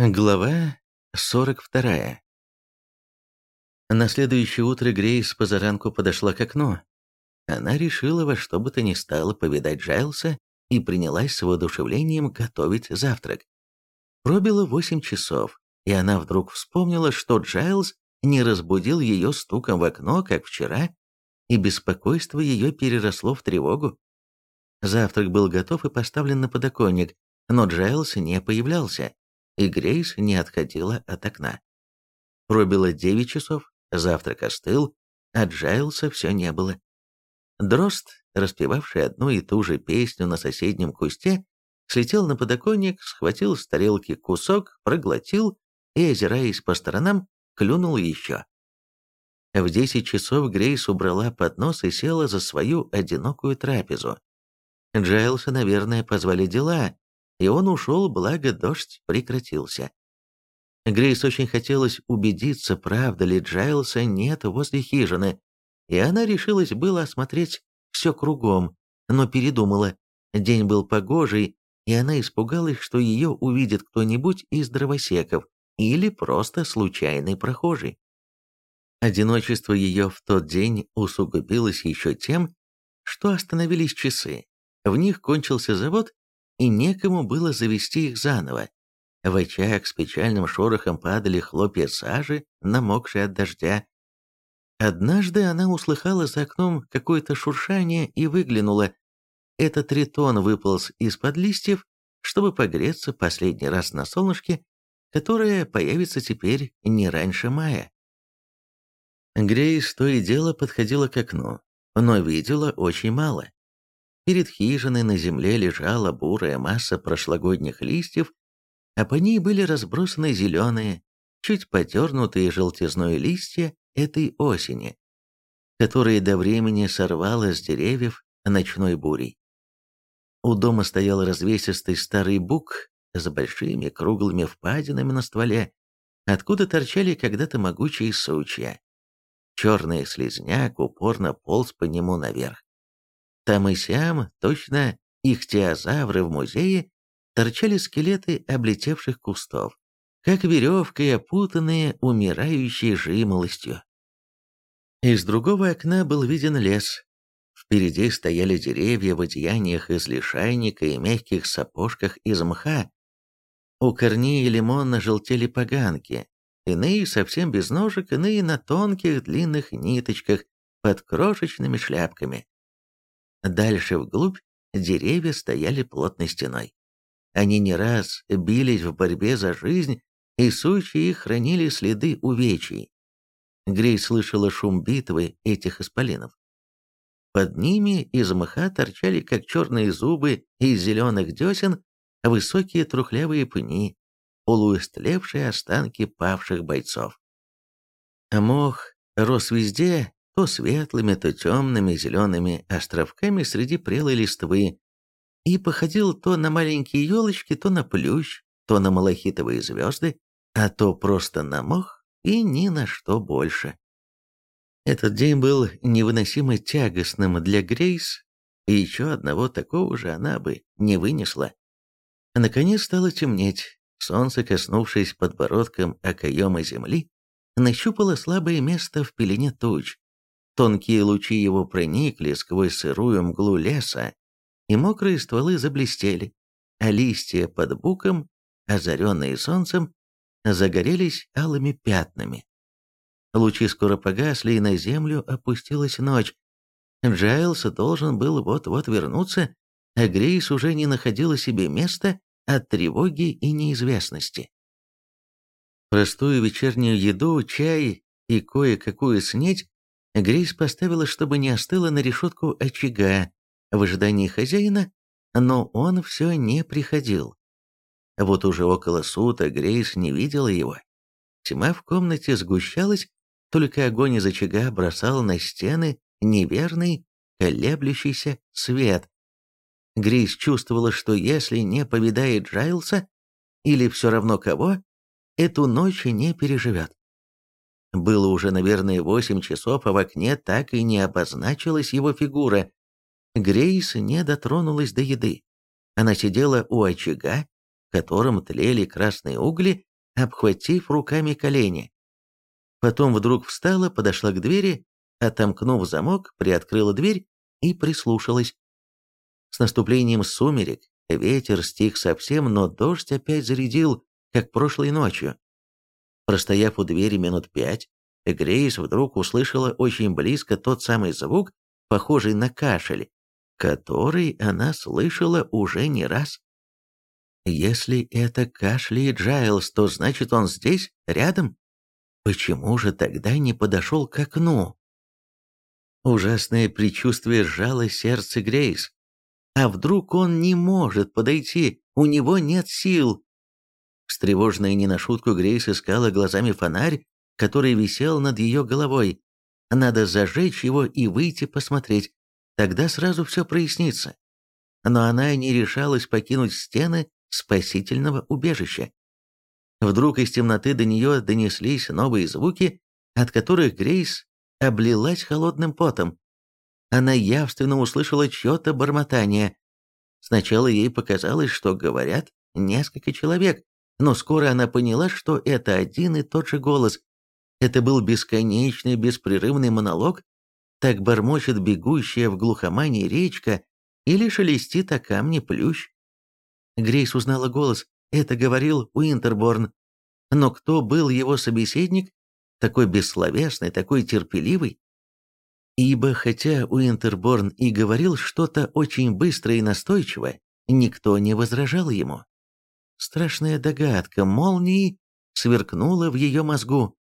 Глава 42. На следующее утро Грейс спозаранку подошла к окну. Она решила во что бы то ни стало повидать Джайлса и принялась с воодушевлением готовить завтрак. Пробило восемь часов, и она вдруг вспомнила, что Джайлс не разбудил ее стуком в окно, как вчера, и беспокойство ее переросло в тревогу. Завтрак был готов и поставлен на подоконник, но Джайлс не появлялся и Грейс не отходила от окна. Пробило девять часов, завтрак остыл, а Джайлса все не было. Дрозд, распевавший одну и ту же песню на соседнем кусте, слетел на подоконник, схватил с тарелки кусок, проглотил и, озираясь по сторонам, клюнул еще. В десять часов Грейс убрала поднос и села за свою одинокую трапезу. Джайлса, наверное, позвали дела, и он ушел, благо дождь прекратился. Грейс очень хотелось убедиться, правда ли Джайлса нет возле хижины, и она решилась было осмотреть все кругом, но передумала. День был погожий, и она испугалась, что ее увидит кто-нибудь из дровосеков или просто случайный прохожий. Одиночество ее в тот день усугубилось еще тем, что остановились часы. В них кончился завод, и некому было завести их заново. В очаг с печальным шорохом падали хлопья сажи, намокшие от дождя. Однажды она услыхала за окном какое-то шуршание и выглянула. Это тритон выполз из-под листьев, чтобы погреться последний раз на солнышке, которое появится теперь не раньше мая. Грейс то и дело подходила к окну, но видела очень мало. Перед хижиной на земле лежала бурая масса прошлогодних листьев, а по ней были разбросаны зеленые, чуть потернутые желтизной листья этой осени, которые до времени сорвало с деревьев ночной бурей. У дома стоял развесистый старый бук с большими круглыми впадинами на стволе, откуда торчали когда-то могучие сучья. Черный слизняк упорно полз по нему наверх. Там и сям, точно ихтиозавры в музее, торчали скелеты облетевших кустов, как веревкой опутанные умирающей жимолостью. Из другого окна был виден лес. Впереди стояли деревья в одеяниях из лишайника и мягких сапожках из мха. У корней лимона желтели поганки, иные совсем без ножек, иные на тонких длинных ниточках под крошечными шляпками. Дальше вглубь деревья стояли плотной стеной. Они не раз бились в борьбе за жизнь, и сучьи их хранили следы увечий. Грей слышала шум битвы этих исполинов. Под ними из мха торчали, как черные зубы из зеленых десен, высокие трухлявые пни, полуистлевшие останки павших бойцов. Мох рос везде, то светлыми, то темными зелеными островками среди прелой листвы, и походил то на маленькие елочки, то на плющ, то на малахитовые звезды, а то просто на мох и ни на что больше. Этот день был невыносимо тягостным для Грейс, и еще одного такого же она бы не вынесла. Наконец стало темнеть, солнце, коснувшись подбородком окоема земли, нащупало слабое место в пелене туч, Тонкие лучи его проникли сквозь сырую мглу леса, и мокрые стволы заблестели, а листья под буком, озаренные солнцем, загорелись алыми пятнами. Лучи скоро погасли, и на землю опустилась ночь. Джайлс должен был вот-вот вернуться, а Грейс уже не находила себе места от тревоги и неизвестности. Простую вечернюю еду, чай и кое-какую снеть Грейс поставила, чтобы не остыла на решетку очага в ожидании хозяина, но он все не приходил. Вот уже около суток Грейс не видела его. Тьма в комнате сгущалась, только огонь из очага бросал на стены неверный, колеблющийся свет. Грейс чувствовала, что если не повидает Джайлса, или все равно кого, эту ночь не переживет. Было уже, наверное, восемь часов, а в окне так и не обозначилась его фигура. Грейс не дотронулась до еды. Она сидела у очага, в котором тлели красные угли, обхватив руками колени. Потом вдруг встала, подошла к двери, отомкнув замок, приоткрыла дверь и прислушалась. С наступлением сумерек ветер стих совсем, но дождь опять зарядил, как прошлой ночью. Простояв у двери минут пять, Грейс вдруг услышала очень близко тот самый звук, похожий на кашель, который она слышала уже не раз. Если это кашляет Джайлз, то значит он здесь, рядом? Почему же тогда не подошел к окну? Ужасное предчувствие сжало сердце Грейс. А вдруг он не может подойти, у него нет сил? Встревоженная не на шутку, Грейс искала глазами фонарь, который висел над ее головой. Надо зажечь его и выйти посмотреть, тогда сразу все прояснится. Но она не решалась покинуть стены спасительного убежища. Вдруг из темноты до нее донеслись новые звуки, от которых Грейс облилась холодным потом. Она явственно услышала чье-то бормотание. Сначала ей показалось, что говорят несколько человек, но скоро она поняла, что это один и тот же голос. Это был бесконечный, беспрерывный монолог, так бормочет бегущая в глухомании речка или шелестит о камне плющ. Грейс узнала голос, это говорил Уинтерборн. Но кто был его собеседник? Такой бессловесный, такой терпеливый? Ибо хотя Уинтерборн и говорил что-то очень быстро и настойчиво, никто не возражал ему. Страшная догадка молнии сверкнула в ее мозгу.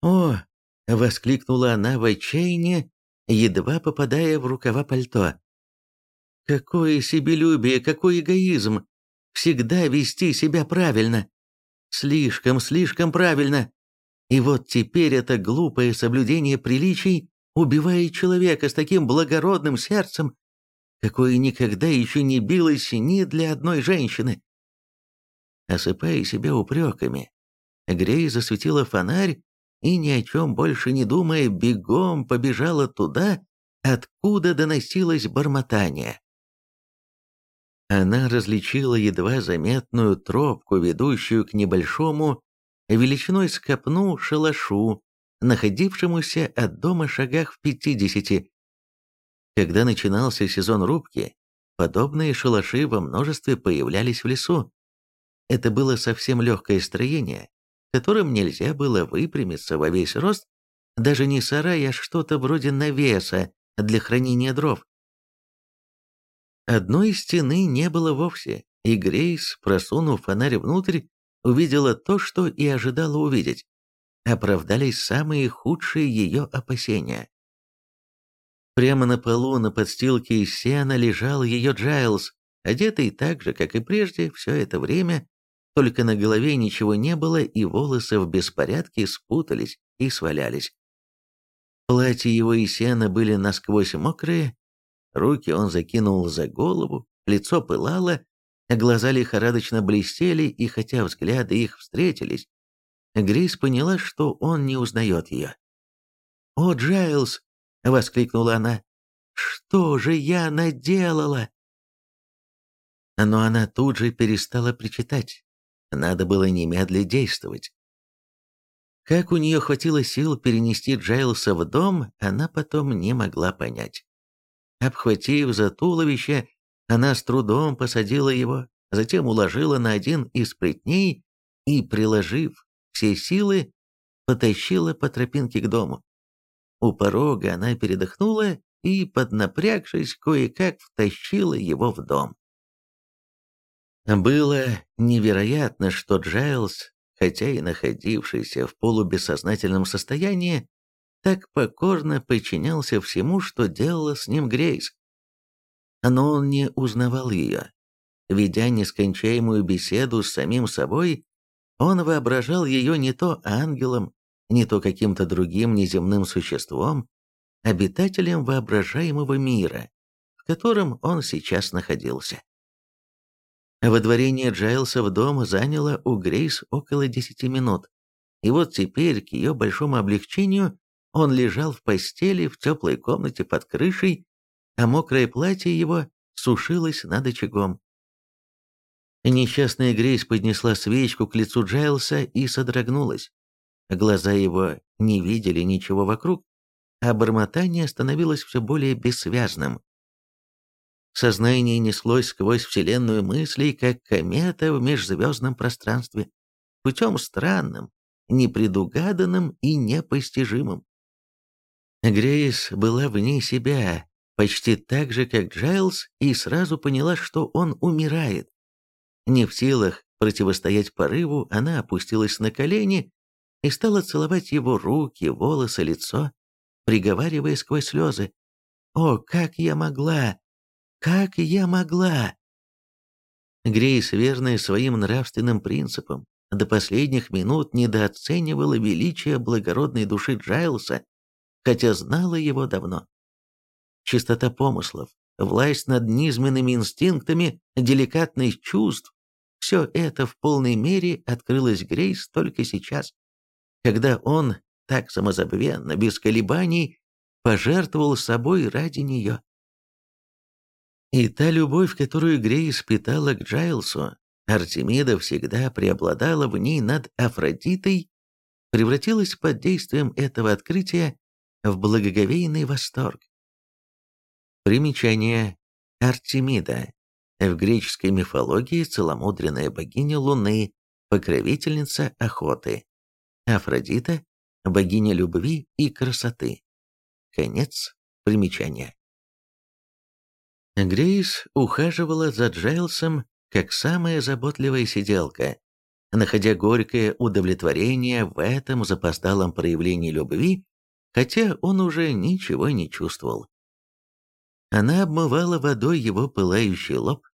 «О!» — воскликнула она в отчаянии, едва попадая в рукава пальто. «Какое себелюбие, какой эгоизм! Всегда вести себя правильно! Слишком, слишком правильно! И вот теперь это глупое соблюдение приличий убивает человека с таким благородным сердцем, какое никогда еще не билось ни для одной женщины осыпая себя упреками. Грей засветила фонарь и, ни о чем больше не думая, бегом побежала туда, откуда доносилось бормотание. Она различила едва заметную тропку, ведущую к небольшому, величиной с копну шалашу, находившемуся от дома шагах в пятидесяти. Когда начинался сезон рубки, подобные шалаши во множестве появлялись в лесу. Это было совсем легкое строение, которым нельзя было выпрямиться во весь рост, даже не сарай, а что-то вроде навеса для хранения дров. Одной стены не было вовсе, и Грейс, просунув фонарь внутрь, увидела то, что и ожидала увидеть. Оправдались самые худшие ее опасения. Прямо на полу на подстилке из сена лежал ее Джайлз, одетый так же, как и прежде, все это время, только на голове ничего не было, и волосы в беспорядке спутались и свалялись. Платье его и сено были насквозь мокрые, руки он закинул за голову, лицо пылало, глаза лихорадочно блестели, и хотя взгляды их встретились, Грейс поняла, что он не узнает ее. «О, Джайлз!» — воскликнула она. «Что же я наделала?» Но она тут же перестала причитать. Надо было немедля действовать. Как у нее хватило сил перенести Джайлса в дом, она потом не могла понять. Обхватив за туловище, она с трудом посадила его, затем уложила на один из плетней и, приложив все силы, потащила по тропинке к дому. У порога она передохнула и, поднапрягшись, кое-как втащила его в дом. Было невероятно, что Джайлз, хотя и находившийся в полубессознательном состоянии, так покорно подчинялся всему, что делала с ним Грейс. Но он не узнавал ее. Ведя нескончаемую беседу с самим собой, он воображал ее не то ангелом, не то каким-то другим неземным существом, обитателем воображаемого мира, в котором он сейчас находился. Водворение Джайлса в дом заняло у Грейс около десяти минут. И вот теперь, к ее большому облегчению, он лежал в постели в теплой комнате под крышей, а мокрое платье его сушилось над очагом. Несчастная Грейс поднесла свечку к лицу Джайлса и содрогнулась. Глаза его не видели ничего вокруг, а бормотание становилось все более бессвязным. Сознание неслось сквозь вселенную мыслей, как комета в межзвездном пространстве, путем странным, непредугаданным и непостижимым. Грейс была вне себя, почти так же, как Джайлз, и сразу поняла, что он умирает. Не в силах противостоять порыву, она опустилась на колени и стала целовать его руки, волосы, лицо, приговаривая сквозь слезы. «О, как я могла! Как я могла!» Грейс, верная своим нравственным принципам, до последних минут недооценивала величие благородной души Джайлса, хотя знала его давно. Чистота помыслов, власть над низменными инстинктами, деликатность чувств – все это в полной мере открылось Грейс только сейчас, когда он так самозабвенно, без колебаний, пожертвовал собой ради нее. И та любовь, которую Грейс питала к Джайлсу, Артемида всегда преобладала в ней над Афродитой, превратилась под действием этого открытия в благоговейный восторг. Примечание. Артемида. В греческой мифологии целомудренная богиня Луны, покровительница охоты. Афродита – богиня любви и красоты. Конец примечания. Грейс ухаживала за Джайлсом как самая заботливая сиделка, находя горькое удовлетворение в этом запоздалом проявлении любви, хотя он уже ничего не чувствовал. Она обмывала водой его пылающий лоб,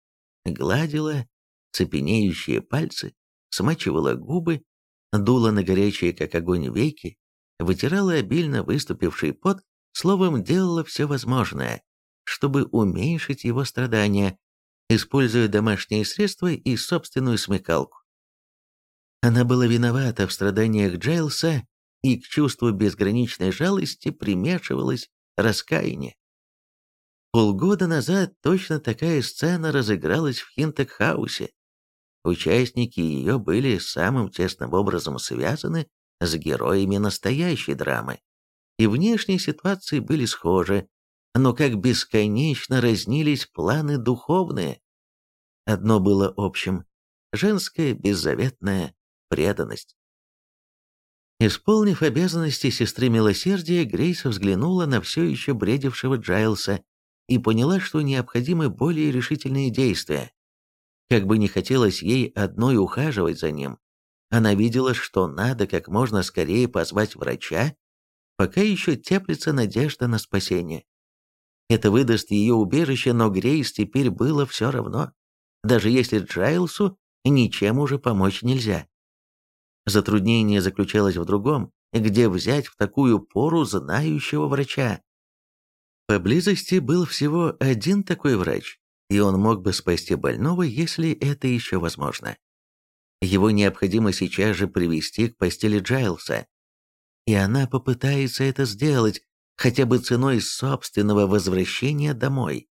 гладила цепенеющие пальцы, смачивала губы, дула на горячие, как огонь, веки, вытирала обильно выступивший пот, словом, делала все возможное, чтобы уменьшить его страдания, используя домашние средства и собственную смекалку. Она была виновата в страданиях Джайлса, и к чувству безграничной жалости примешивалось раскаяние. Полгода назад точно такая сцена разыгралась в Хинтекхаусе. Участники ее были самым тесным образом связаны с героями настоящей драмы, и внешние ситуации были схожи, но как бесконечно разнились планы духовные. Одно было общим – женская беззаветная преданность. Исполнив обязанности сестры милосердия, Грейс взглянула на все еще бредившего Джайлса и поняла, что необходимы более решительные действия. Как бы не хотелось ей одной ухаживать за ним, она видела, что надо как можно скорее позвать врача, пока еще теплится надежда на спасение. Это выдаст ее убежище, но Грейс теперь было все равно, даже если Джайлсу ничем уже помочь нельзя. Затруднение заключалось в другом, где взять в такую пору знающего врача. Поблизости был всего один такой врач, и он мог бы спасти больного, если это еще возможно. Его необходимо сейчас же привести к постели Джайлса. И она попытается это сделать, хотя бы ценой собственного возвращения домой.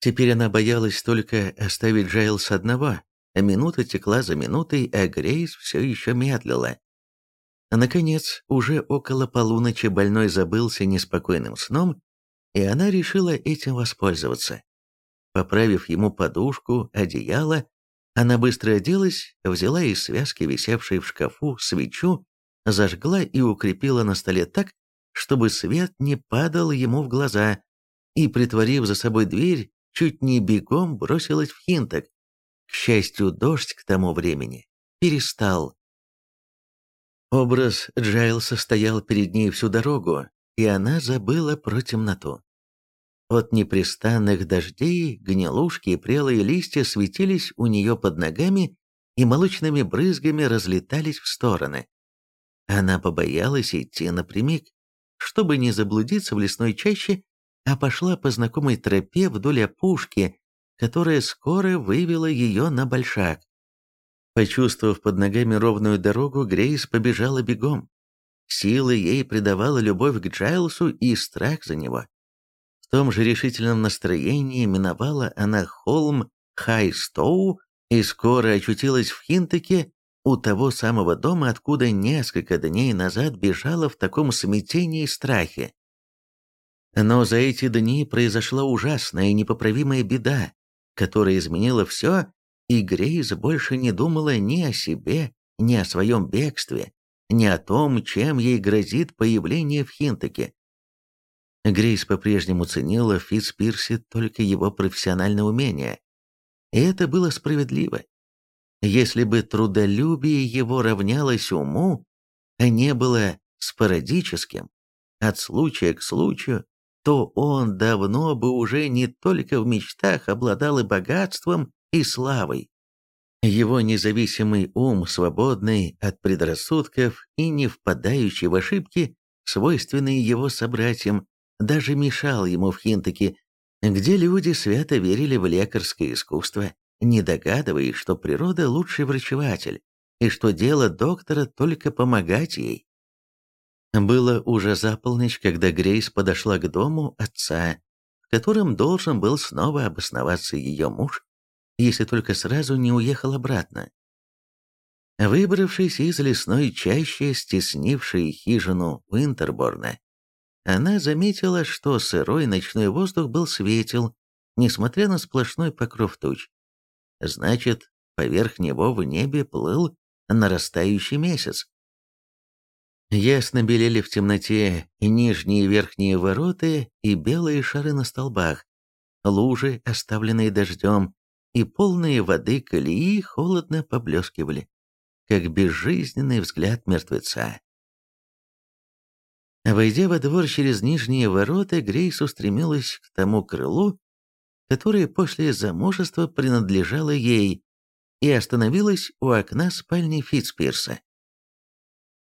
Теперь она боялась только оставить Джайлса одного, а минута текла за минутой, а Грейс все еще медлила. Наконец, уже около полуночи больной забылся неспокойным сном, и она решила этим воспользоваться. Поправив ему подушку, одеяло, она быстро оделась, взяла из связки, висевшей в шкафу, свечу, зажгла и укрепила на столе так, чтобы свет не падал ему в глаза, и, притворив за собой дверь, чуть не бегом бросилась в Хинток. К счастью, дождь к тому времени перестал. Образ Джайлса стоял перед ней всю дорогу, и она забыла про темноту. От непрестанных дождей гнилушки и прелые листья светились у нее под ногами и молочными брызгами разлетались в стороны. Она побоялась идти напрямик чтобы не заблудиться в лесной чаще, а пошла по знакомой тропе вдоль опушки, которая скоро вывела ее на большак. Почувствовав под ногами ровную дорогу, Грейс побежала бегом. Силы ей придавала любовь к Джайлсу и страх за него. В том же решительном настроении миновала она холм Хайстоу и скоро очутилась в Хинтаке у того самого дома, откуда несколько дней назад бежала в таком смятении и страхе. Но за эти дни произошла ужасная и непоправимая беда, которая изменила все, и Грейс больше не думала ни о себе, ни о своем бегстве, ни о том, чем ей грозит появление в Хинтаке. Грейс по-прежнему ценила в Фитцпирсе только его профессиональное умение. И это было справедливо. Если бы трудолюбие его равнялось уму, а не было спорадическим, от случая к случаю, то он давно бы уже не только в мечтах обладал и богатством, и славой. Его независимый ум, свободный от предрассудков и не впадающий в ошибки, свойственные его собратьям, даже мешал ему в Хинтаке, где люди свято верили в лекарское искусство, не догадываясь, что природа лучший врачеватель, и что дело доктора только помогать ей. Было уже за когда Грейс подошла к дому отца, в котором должен был снова обосноваться ее муж, если только сразу не уехал обратно. Выбравшись из лесной чащи, стеснившей хижину Уинтерборна, она заметила, что сырой ночной воздух был светел, несмотря на сплошной покров туч. Значит, поверх него в небе плыл нарастающий месяц. Ясно белели в темноте и нижние и верхние ворота и белые шары на столбах, лужи, оставленные дождем, и полные воды колеи холодно поблескивали, как безжизненный взгляд мертвеца. Войдя во двор через нижние ворота, Грейс устремилась к тому крылу, которое после замужества принадлежало ей, и остановилась у окна спальни Фитцпирса.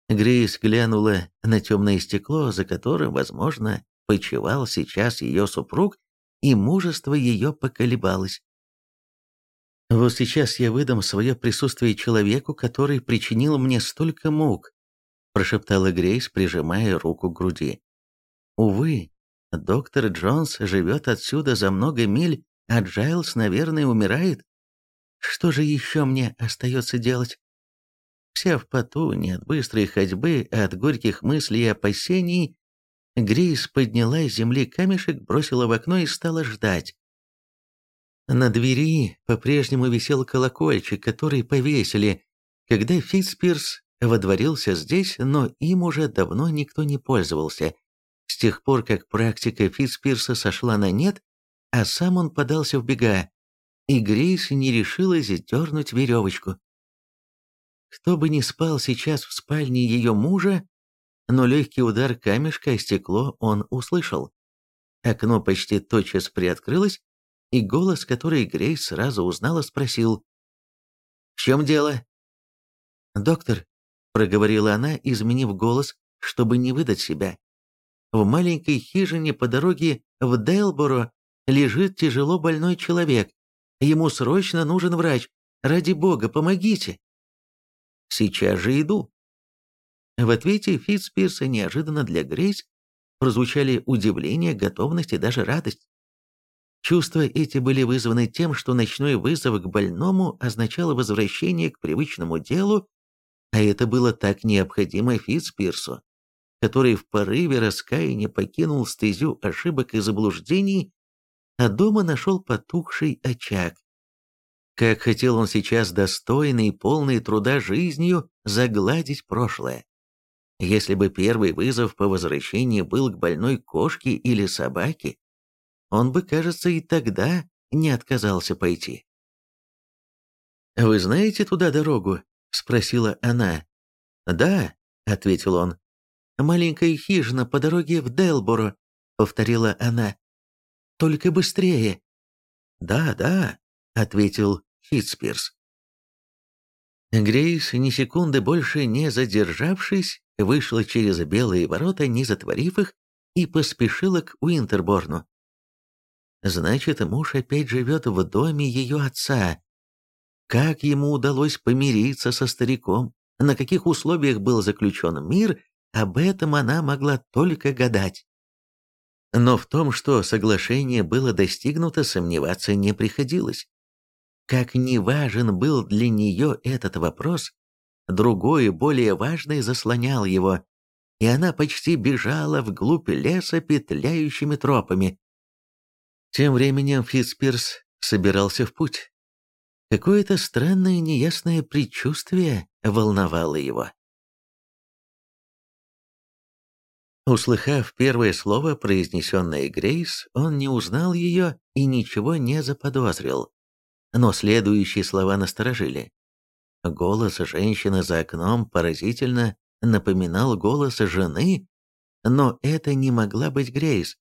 Грейс глянула на темное стекло, за которым, возможно, почивал сейчас ее супруг, и мужество ее поколебалось. «Вот сейчас я выдам свое присутствие человеку, который причинил мне столько мук, прошептала Грейс, прижимая руку к груди. Увы, доктор Джонс живет отсюда за много миль, а Джайлс, наверное, умирает. Что же еще мне остается делать? Вся в поту, не от быстрой ходьбы, а от горьких мыслей и опасений, Грейс подняла с земли камешек, бросила в окно и стала ждать. На двери по-прежнему висел колокольчик, который повесили, когда Фитспирс водворился здесь, но им уже давно никто не пользовался, тех пор, как практика Фитспирса сошла на нет, а сам он подался в бега, и Грейс не решилась дернуть веревочку. Кто бы ни спал сейчас в спальне ее мужа, но легкий удар камешка о стекло он услышал. Окно почти тотчас приоткрылось, и голос, который Грейс сразу узнала, спросил «В чем дело?» «Доктор, — проговорила она, изменив голос, чтобы не выдать себя. «В маленькой хижине по дороге в Дейлборо лежит тяжело больной человек. Ему срочно нужен врач. Ради бога, помогите!» «Сейчас же иду!» В ответе Фитцпирса неожиданно для Грейс прозвучали удивление, готовность и даже радость. Чувства эти были вызваны тем, что ночной вызов к больному означал возвращение к привычному делу а это было так необходимо Фитцпирсу, который в порыве раскаяния покинул стезю ошибок и заблуждений, а дома нашел потухший очаг. Как хотел он сейчас достойный и полный труда жизнью загладить прошлое. Если бы первый вызов по возвращении был к больной кошке или собаке, он бы, кажется, и тогда не отказался пойти. «Вы знаете туда дорогу?» — спросила она. «Да», — ответил он. «Маленькая хижина по дороге в Делборо», — повторила она. «Только быстрее». «Да, да», — ответил Фитспирс. Грейс, ни секунды больше не задержавшись, вышла через белые ворота, не затворив их, и поспешила к Уинтерборну. Значит, муж опять живет в доме ее отца, как ему удалось помириться со стариком, на каких условиях был заключен мир, об этом она могла только гадать. Но в том, что соглашение было достигнуто, сомневаться не приходилось. как неважен был для нее этот вопрос, другой, более важный, заслонял его, и она почти бежала вглубь леса петляющими тропами. Тем временем Фитспирс собирался в путь. Какое-то странное неясное предчувствие волновало его. Услыхав первое слово, произнесенное Грейс, он не узнал ее и ничего не заподозрил. Но следующие слова насторожили. Голос женщины за окном поразительно напоминал голос жены, но это не могла быть Грейс.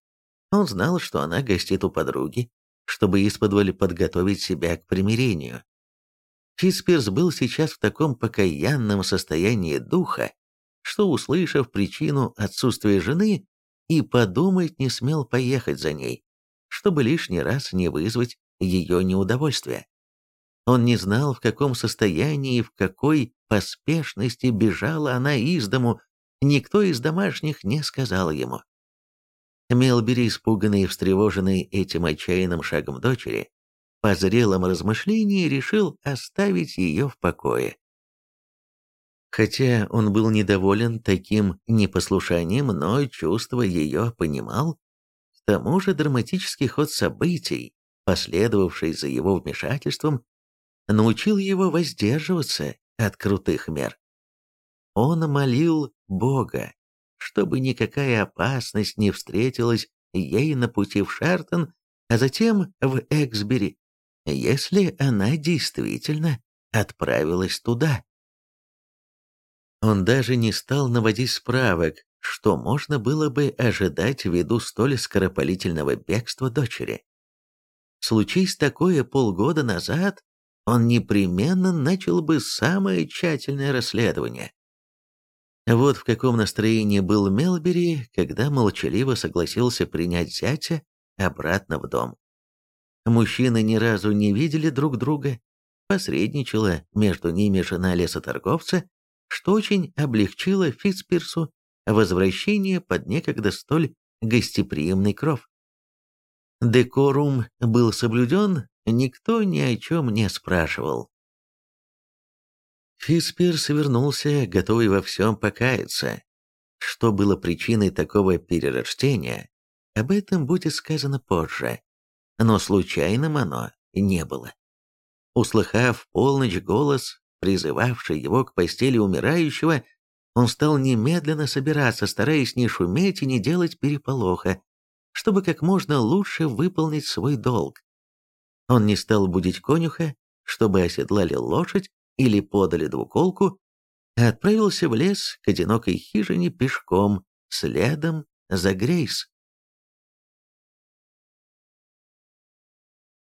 Он знал, что она гостит у подруги, чтобы исподволь подготовить себя к примирению. Фитспирс был сейчас в таком покаянном состоянии духа, что, услышав причину отсутствия жены, и подумать не смел поехать за ней, чтобы лишний раз не вызвать ее неудовольствия. Он не знал, в каком состоянии и в какой поспешности бежала она из дому, никто из домашних не сказал ему. Мелбери, испуганный и встревоженный этим отчаянным шагом дочери, по зрелом размышлении решил оставить ее в покое. Хотя он был недоволен таким непослушанием, но чувство ее понимал. К тому же драматический ход событий, последовавший за его вмешательством, научил его воздерживаться от крутых мер. Он молил Бога, чтобы никакая опасность не встретилась ей на пути в Шартон, а затем в Эксбери, если она действительно отправилась туда. Он даже не стал наводить справок, что можно было бы ожидать ввиду столь скоропалительного бегства дочери. Случись такое полгода назад, он непременно начал бы самое тщательное расследование. Вот в каком настроении был Мелбери, когда молчаливо согласился принять зятя обратно в дом. Мужчины ни разу не видели друг друга, посредничала между ними жена лесоторговца, что очень облегчило Фитцпирсу возвращение под некогда столь гостеприимный кров. Декорум был соблюден, никто ни о чем не спрашивал. Фитцпирс вернулся, готовый во всем покаяться. Что было причиной такого перерождения, об этом будет сказано позже, но случайным оно не было. Услыхав полночь голос призывавший его к постели умирающего, он стал немедленно собираться, стараясь не шуметь и не делать переполоха, чтобы как можно лучше выполнить свой долг. Он не стал будить конюха, чтобы оседлали лошадь или подали двуколку, а отправился в лес к одинокой хижине пешком, следом за Грейс.